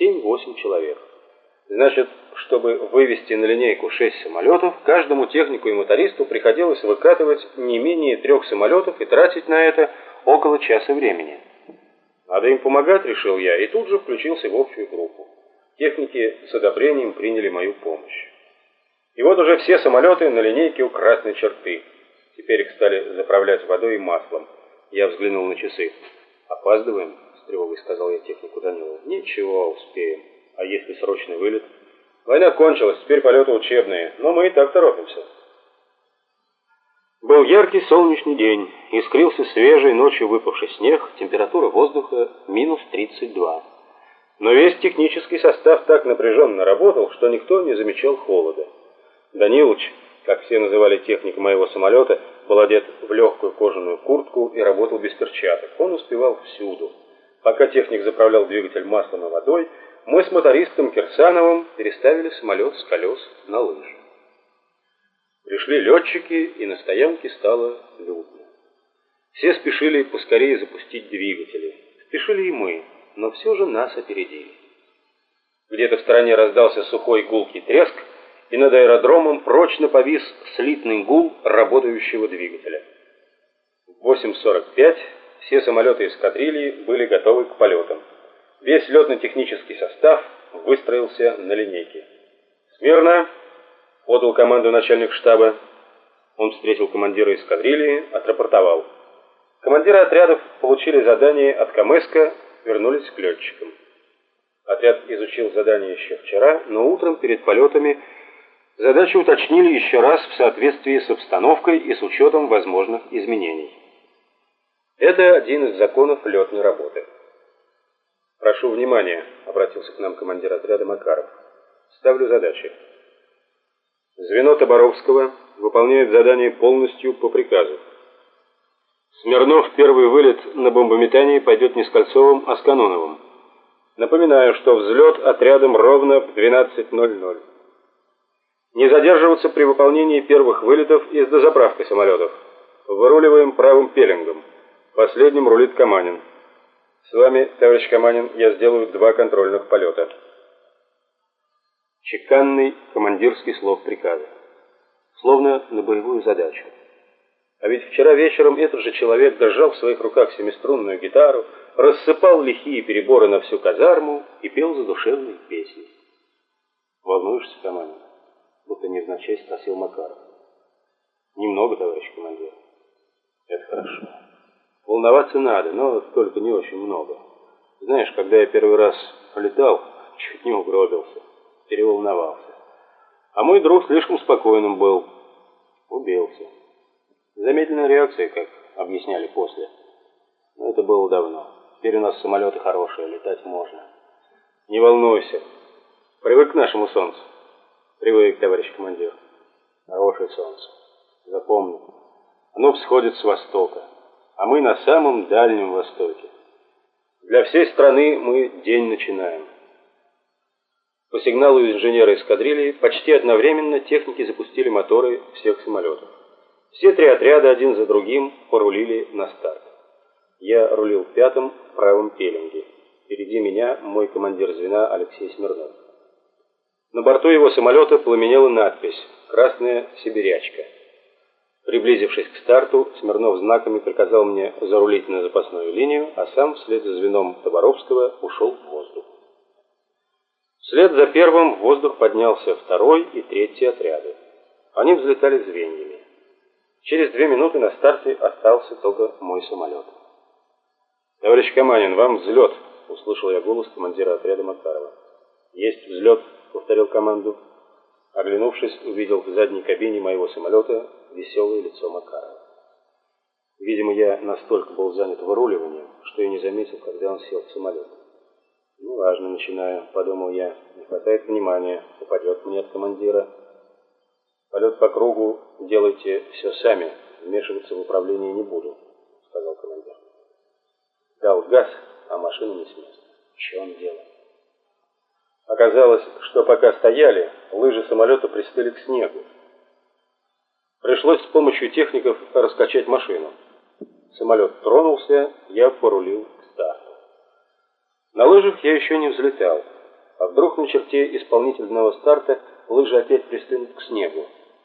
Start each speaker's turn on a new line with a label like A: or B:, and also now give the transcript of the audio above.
A: 7-8 человек. Значит, чтобы вывести на линейку 6 самолетов, каждому технику и мотористу приходилось выкатывать не менее трех самолетов и тратить на это около часа времени. Надо им помогать, решил я, и тут же включился в общую группу. Техники с одобрением приняли мою помощь. И вот уже все самолеты на линейке у красной черты. Теперь их стали заправлять водой и маслом. Я взглянул на часы. «Опаздываем?» — с тревогой сказал я технику Данилову. «Ничего, успеем. А если срочный вылет?» «Война кончилась, теперь полеты учебные, но мы и так торопимся». Был яркий солнечный день, искрился свежий ночью выпавший снег, температура воздуха минус 32. Но весь технический состав так напряженно работал, что никто не замечал холода. Данилыч, как все называли техник моего самолета, был одет в легкую кожаную куртку и работал без перчаток. Он успевал всюду. Пока техник заправлял двигатель маслом и водой, мы с мотористом Кирсановым переставили самолет с колес на лыжи. Пришли летчики, и на стоянке стало людно. Все спешили поскорее запустить двигатели. Спешили и мы, но все же нас опередили. Где-то в стороне раздался сухой гулкий треск, и над аэродромом прочно повис слитный гул работающего двигателя. В 8.45 все самолеты эскадрильи были готовы к полетам. Весь летно-технический состав выстроился на линейке. «Смирно!» — подал команду начальник штаба. Он встретил командира эскадрильи, отрапортовал. Командиры отрядов получили задание от Камэска, вернулись к летчикам. Отряд изучил задание еще вчера, но утром перед полетами Задачу уточнили еще раз в соответствии с обстановкой и с учетом возможных изменений. Это один из законов летной работы. «Прошу внимания», — обратился к нам командир отряда Макаров. «Ставлю задачи. Звено Таборовского выполняет задание полностью по приказу. Смирнов первый вылет на бомбометании пойдет не с Кольцовым, а с Каноновым. Напоминаю, что взлет отрядом ровно в 12.00. Не задерживаться при выполнении первых вылетов и с дозаправкой самолетов. Выруливаем правым пеленгом. Последним рулит Каманин. С вами, товарищ Каманин, я сделаю два контрольных полета. Чеканный командирский слов приказа. Словно на боевую задачу. А ведь вчера вечером этот же человек держал в своих руках семиструнную гитару, рассыпал лихие переборы на всю казарму и пел задушевные песни. Волнуешься, Каманин? будто невзначай спросил Макаров. Немного, товарищ командир. Волноваться надо, но только не очень много. Знаешь, когда я первый раз летал, чуть не угробился, переволновался. А мой друг слишком спокойным был. Убился. Замедленная реакция, как объясняли после. Но это было давно. Теперь у нас самолеты хорошие, летать можно. Не волнуйся. Привык к нашему солнцу. Привык, товарищ командир. Хорошее солнце. Запомни, оно всходит с востока, а мы на самом дальнем востоке. Для всей страны мы день начинаем. По сигналу инженера эскадрильи почти одновременно техники запустили моторы всех самолетов. Все три отряда один за другим порулили на старт. Я рулил пятым в правом пеленге. Впереди меня мой командир звена Алексей Смирнов. На борту его самолета пламенела надпись «Красная сибирячка». Приблизившись к старту, Смирнов знаками приказал мне зарулить на запасную линию, а сам вслед за звеном Таборовского ушел в воздух. Вслед за первым в воздух поднялся второй и третий отряды. Они взлетали звеньями. Через две минуты на старте остался только мой самолет. «Товарищ Каманин, вам взлет!» — услышал я голос командира отряда Макарова. «Есть взлет!» повторил команду. Оглянувшись, увидел в задней кабине моего самолета веселое лицо Макарова. Видимо, я настолько был занят выруливанием, что и не заметил, когда он сел в самолет. «Ну, важно, начинаю», — подумал я. «Не хватает внимания, упадет мне от командира». «Полет по кругу делайте все сами, вмешиваться в управление не буду», — сказал командир. Дал газ, а машина не с места. В чем дело? Оказалось, что пока стояли, лыжи самолета пристыли к снегу. Пришлось с помощью техников раскачать машину. Самолет тронулся, я порулил к старту. На лыжах я еще не взлетал. А вдруг на черте исполнительного старта лыжи опять пристынут к снегу?